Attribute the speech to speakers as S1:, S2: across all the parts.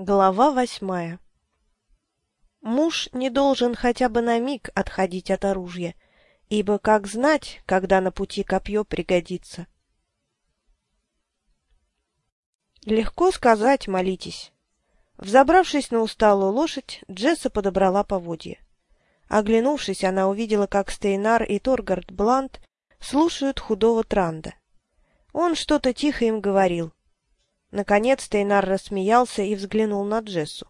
S1: Глава восьмая Муж не должен хотя бы на миг отходить от оружия, ибо как знать, когда на пути копье пригодится. Легко сказать «молитесь». Взобравшись на усталую лошадь, Джесса подобрала поводья. Оглянувшись, она увидела, как Стейнар и Торгард Блант слушают худого Транда. Он что-то тихо им говорил, Наконец Тейнар рассмеялся и взглянул на Джессу.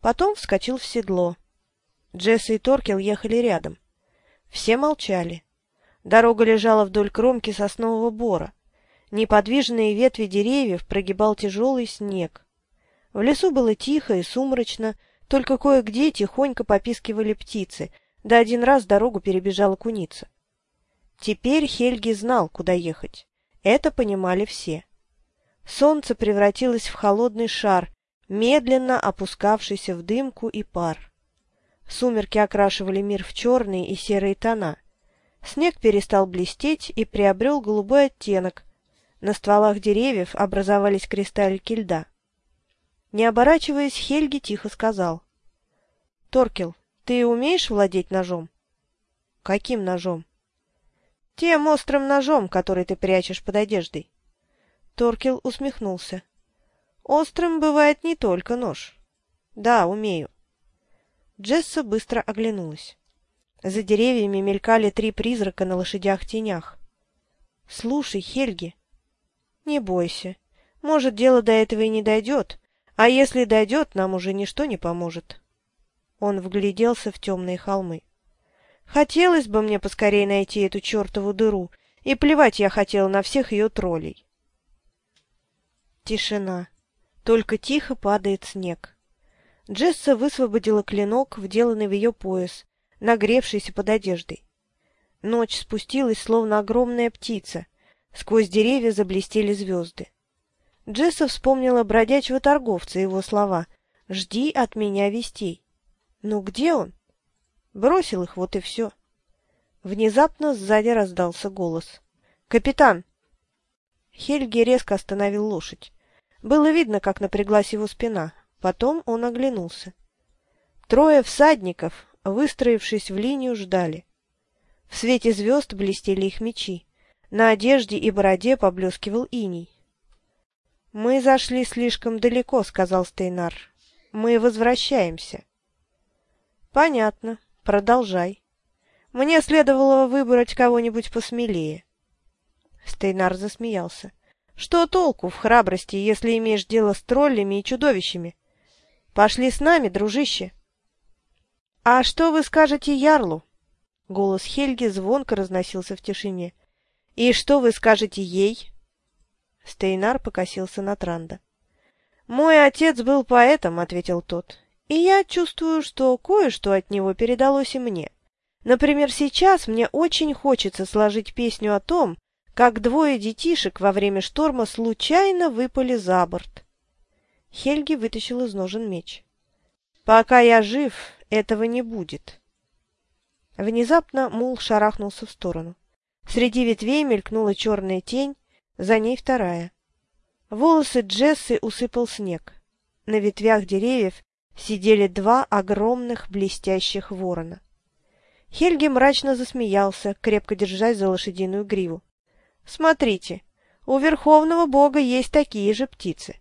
S1: Потом вскочил в седло. Джесса и Торкел ехали рядом. Все молчали. Дорога лежала вдоль кромки соснового бора. Неподвижные ветви деревьев прогибал тяжелый снег. В лесу было тихо и сумрачно, только кое-где тихонько попискивали птицы, да один раз дорогу перебежала куница. Теперь Хельги знал, куда ехать. Это понимали все. Солнце превратилось в холодный шар, медленно опускавшийся в дымку и пар. Сумерки окрашивали мир в черные и серые тона. Снег перестал блестеть и приобрел голубой оттенок. На стволах деревьев образовались кристаллики льда. Не оборачиваясь, Хельги тихо сказал. — Торкел, ты умеешь владеть ножом? — Каким ножом? — Тем острым ножом, который ты прячешь под одеждой. Торкел усмехнулся. «Острым бывает не только нож. Да, умею». Джесса быстро оглянулась. За деревьями мелькали три призрака на лошадях-тенях. «Слушай, Хельги...» «Не бойся. Может, дело до этого и не дойдет, а если дойдет, нам уже ничто не поможет». Он вгляделся в темные холмы. «Хотелось бы мне поскорее найти эту чертову дыру, и плевать я хотела на всех ее троллей. Тишина. Только тихо падает снег. Джесса высвободила клинок, вделанный в ее пояс, нагревшийся под одеждой. Ночь спустилась, словно огромная птица. Сквозь деревья заблестели звезды. Джесса вспомнила бродячего торговца его слова «Жди от меня вестей». «Ну где он?» Бросил их, вот и все. Внезапно сзади раздался голос. «Капитан!» Хельги резко остановил лошадь. Было видно, как напряглась его спина. Потом он оглянулся. Трое всадников, выстроившись в линию, ждали. В свете звезд блестели их мечи. На одежде и бороде поблескивал иней. — Мы зашли слишком далеко, — сказал Стейнар. — Мы возвращаемся. — Понятно. Продолжай. Мне следовало выбрать кого-нибудь посмелее. Стейнар засмеялся. Что толку в храбрости, если имеешь дело с троллями и чудовищами? Пошли с нами, дружище. — А что вы скажете Ярлу? Голос Хельги звонко разносился в тишине. — И что вы скажете ей? Стейнар покосился на Транда. — Мой отец был поэтом, — ответил тот, — и я чувствую, что кое-что от него передалось и мне. Например, сейчас мне очень хочется сложить песню о том, как двое детишек во время шторма случайно выпали за борт. Хельги вытащил из ножен меч. «Пока я жив, этого не будет». Внезапно мул шарахнулся в сторону. Среди ветвей мелькнула черная тень, за ней вторая. Волосы Джессы усыпал снег. На ветвях деревьев сидели два огромных блестящих ворона. Хельги мрачно засмеялся, крепко держась за лошадиную гриву. Смотрите, у Верховного Бога есть такие же птицы.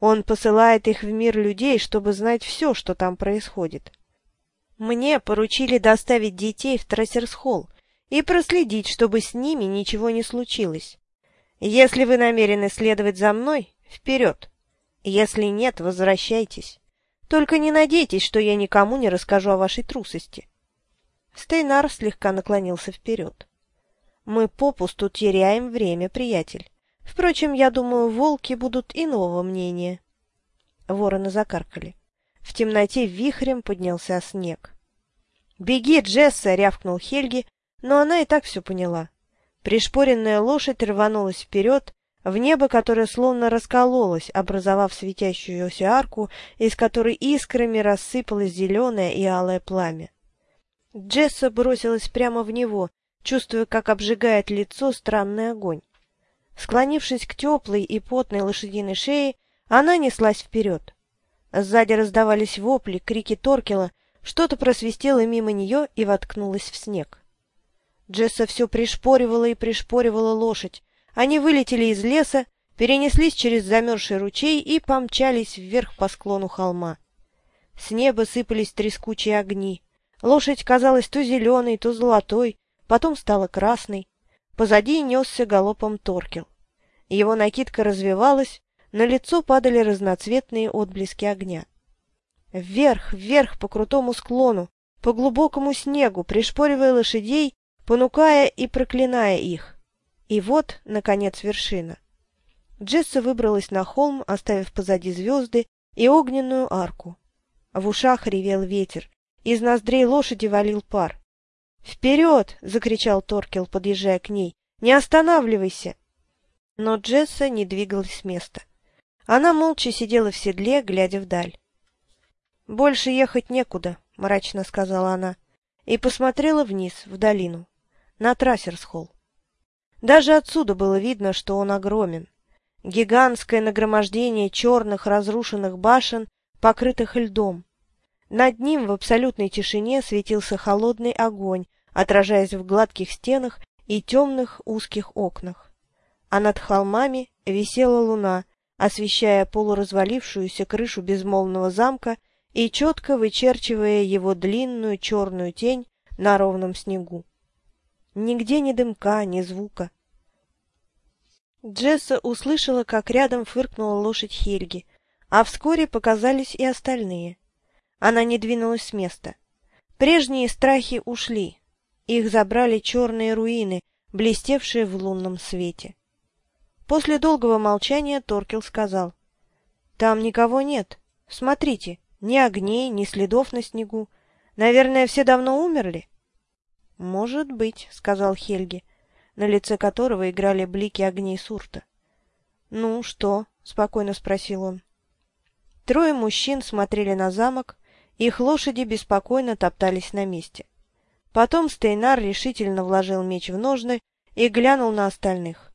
S1: Он посылает их в мир людей, чтобы знать все, что там происходит. Мне поручили доставить детей в Трассерсхолл и проследить, чтобы с ними ничего не случилось. Если вы намерены следовать за мной, вперед. Если нет, возвращайтесь. Только не надейтесь, что я никому не расскажу о вашей трусости. Стейнар слегка наклонился вперед. Мы попусту теряем время, приятель. Впрочем, я думаю, волки будут иного мнения. Вороны закаркали. В темноте вихрем поднялся снег. «Беги, Джесса!» — рявкнул Хельги, но она и так все поняла. Пришпоренная лошадь рванулась вперед, в небо, которое словно раскололось, образовав светящуюся арку, из которой искрами рассыпалось зеленое и алое пламя. Джесса бросилась прямо в него, чувствуя, как обжигает лицо странный огонь. Склонившись к теплой и потной лошадиной шее, она неслась вперед. Сзади раздавались вопли, крики Торкела, что-то просвистело мимо нее и воткнулось в снег. Джесса все пришпоривала и пришпоривала лошадь. Они вылетели из леса, перенеслись через замерзший ручей и помчались вверх по склону холма. С неба сыпались трескучие огни. Лошадь казалась то зеленой, то золотой, потом стала красной. Позади несся галопом Торкел. Его накидка развивалась, на лицо падали разноцветные отблески огня. Вверх, вверх по крутому склону, по глубокому снегу, пришпоривая лошадей, понукая и проклиная их. И вот, наконец, вершина. Джесса выбралась на холм, оставив позади звезды и огненную арку. В ушах ревел ветер, из ноздрей лошади валил пар. «Вперед!» — закричал Торкел, подъезжая к ней. «Не останавливайся!» Но Джесса не двигалась с места. Она молча сидела в седле, глядя вдаль. «Больше ехать некуда», — мрачно сказала она, и посмотрела вниз, в долину, на Трассерсхолл. Даже отсюда было видно, что он огромен. Гигантское нагромождение черных разрушенных башен, покрытых льдом. Над ним в абсолютной тишине светился холодный огонь, отражаясь в гладких стенах и темных узких окнах. А над холмами висела луна, освещая полуразвалившуюся крышу безмолвного замка и четко вычерчивая его длинную черную тень на ровном снегу. Нигде ни дымка, ни звука. Джесса услышала, как рядом фыркнула лошадь Хельги, а вскоре показались и остальные. Она не двинулась с места. Прежние страхи ушли. Их забрали черные руины, блестевшие в лунном свете. После долгого молчания Торкел сказал. — Там никого нет. Смотрите, ни огней, ни следов на снегу. Наверное, все давно умерли? — Может быть, — сказал Хельги, на лице которого играли блики огней сурта. — Ну, что? — спокойно спросил он. Трое мужчин смотрели на замок, их лошади беспокойно топтались на месте. Потом Стейнар решительно вложил меч в ножны и глянул на остальных.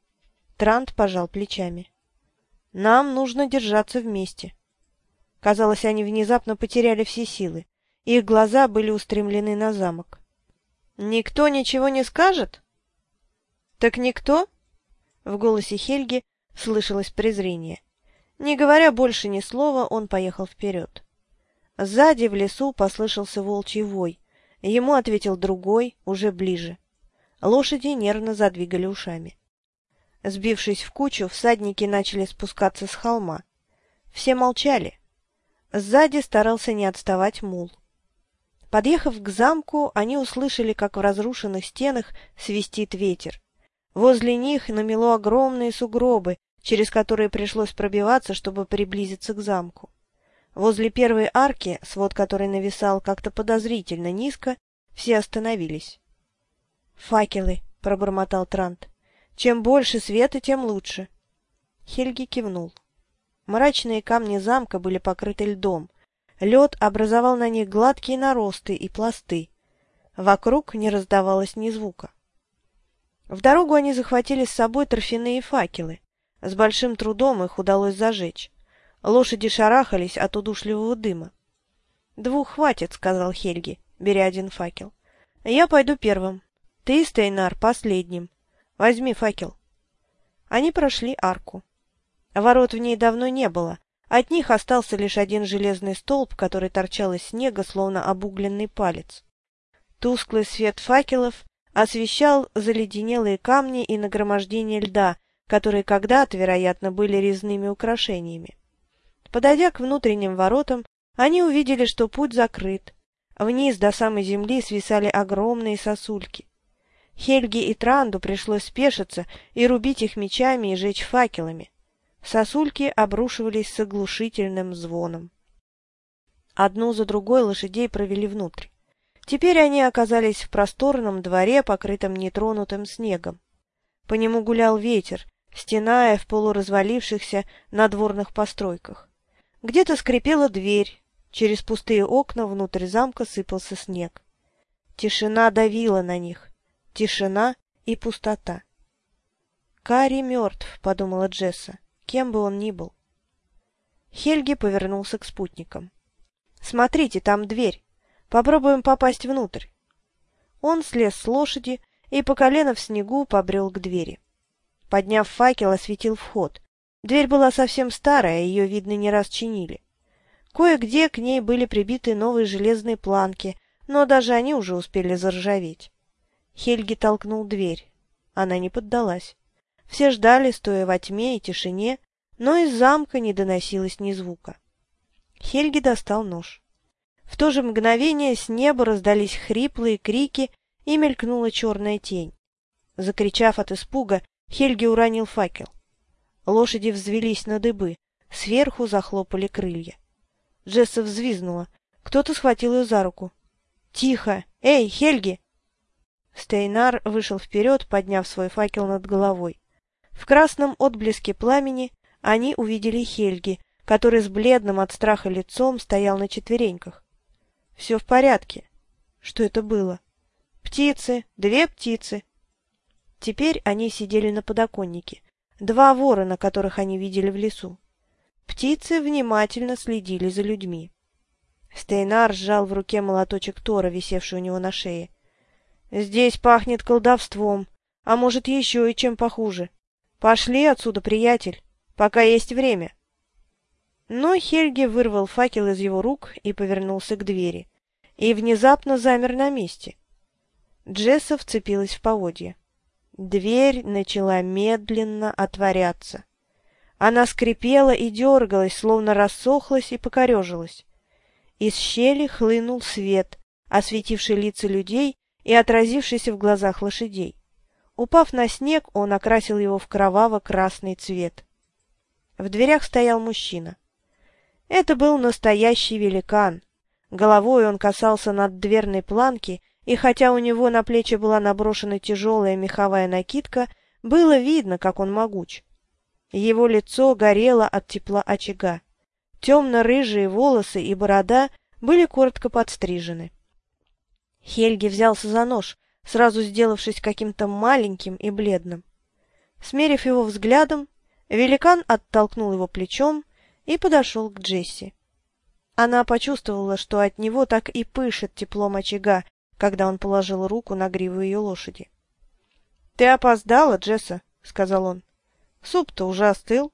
S1: Трант пожал плечами. — Нам нужно держаться вместе. Казалось, они внезапно потеряли все силы. Их глаза были устремлены на замок. «Никто ничего не скажет?» «Так никто?» В голосе Хельги слышалось презрение. Не говоря больше ни слова, он поехал вперед. Сзади в лесу послышался волчий вой. Ему ответил другой, уже ближе. Лошади нервно задвигали ушами. Сбившись в кучу, всадники начали спускаться с холма. Все молчали. Сзади старался не отставать мул. Подъехав к замку, они услышали, как в разрушенных стенах свистит ветер. Возле них намело огромные сугробы, через которые пришлось пробиваться, чтобы приблизиться к замку. Возле первой арки, свод которой нависал как-то подозрительно низко, все остановились. «Факелы!» — пробормотал Трант. «Чем больше света, тем лучше». Хельги кивнул. Мрачные камни замка были покрыты льдом. Лед образовал на них гладкие наросты и пласты. Вокруг не раздавалось ни звука. В дорогу они захватили с собой торфяные факелы. С большим трудом их удалось зажечь. Лошади шарахались от удушливого дыма. — Двух хватит, — сказал Хельги, беря один факел. — Я пойду первым. Ты, Стейнар, последним. Возьми факел. Они прошли арку. Ворот в ней давно не было. От них остался лишь один железный столб, который торчал из снега, словно обугленный палец. Тусклый свет факелов освещал заледенелые камни и нагромождение льда, которые когда-то, вероятно, были резными украшениями. Подойдя к внутренним воротам, они увидели, что путь закрыт. Вниз до самой земли свисали огромные сосульки. Хельге и Транду пришлось спешиться и рубить их мечами и жечь факелами. Сосульки обрушивались с оглушительным звоном. Одну за другой лошадей провели внутрь. Теперь они оказались в просторном дворе, покрытом нетронутым снегом. По нему гулял ветер, стеная в полуразвалившихся надворных постройках. Где-то скрипела дверь, через пустые окна внутрь замка сыпался снег. Тишина давила на них, тишина и пустота. «Карри мертв», — подумала Джесса кем бы он ни был. Хельги повернулся к спутникам. «Смотрите, там дверь. Попробуем попасть внутрь». Он слез с лошади и по колено в снегу побрел к двери. Подняв факел, осветил вход. Дверь была совсем старая, ее, видно, не раз чинили. Кое-где к ней были прибиты новые железные планки, но даже они уже успели заржаветь. Хельги толкнул дверь. Она не поддалась. Все ждали, стоя во тьме и тишине, но из замка не доносилось ни звука. Хельги достал нож. В то же мгновение с неба раздались хриплые крики и мелькнула черная тень. Закричав от испуга, Хельги уронил факел. Лошади взвелись на дыбы, сверху захлопали крылья. Джесса взвизнула. Кто-то схватил ее за руку. «Тихо! Эй, Хельги!» Стейнар вышел вперед, подняв свой факел над головой. В красном отблеске пламени они увидели Хельги, который с бледным от страха лицом стоял на четвереньках. «Все в порядке». Что это было? Птицы, две птицы. Теперь они сидели на подоконнике. Два ворона, которых они видели в лесу. Птицы внимательно следили за людьми. Стейнар сжал в руке молоточек Тора, висевший у него на шее. «Здесь пахнет колдовством, а может, еще и чем похуже. Пошли отсюда, приятель, пока есть время». Но Хельги вырвал факел из его рук и повернулся к двери. И внезапно замер на месте. Джесса вцепилась в поводья. Дверь начала медленно отворяться. Она скрипела и дергалась, словно рассохлась и покорежилась. Из щели хлынул свет, осветивший лица людей и отразившийся в глазах лошадей. Упав на снег, он окрасил его в кроваво-красный цвет. В дверях стоял мужчина. Это был настоящий великан. Головой он касался над дверной планки, и хотя у него на плечи была наброшена тяжелая меховая накидка, было видно, как он могуч. Его лицо горело от тепла очага. Темно-рыжие волосы и борода были коротко подстрижены. Хельги взялся за нож, сразу сделавшись каким-то маленьким и бледным. Смерив его взглядом, великан оттолкнул его плечом и подошел к Джесси. Она почувствовала, что от него так и пышет теплом очага, когда он положил руку на гриву ее лошади. — Ты опоздала, Джесса, — сказал он. — Суп-то уже остыл.